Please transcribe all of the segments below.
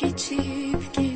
geçip geçip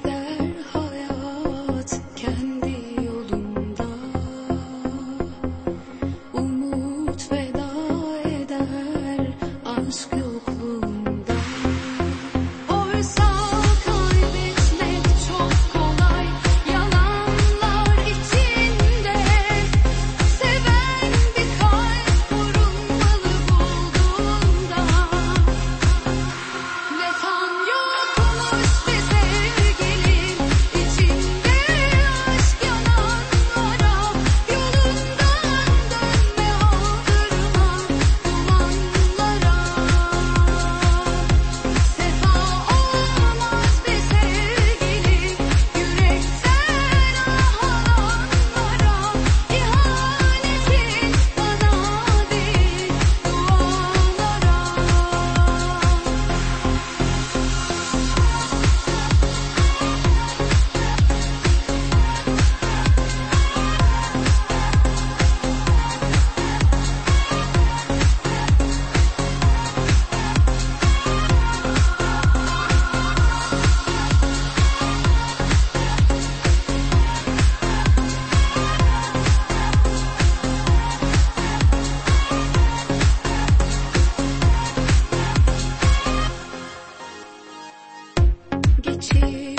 一起。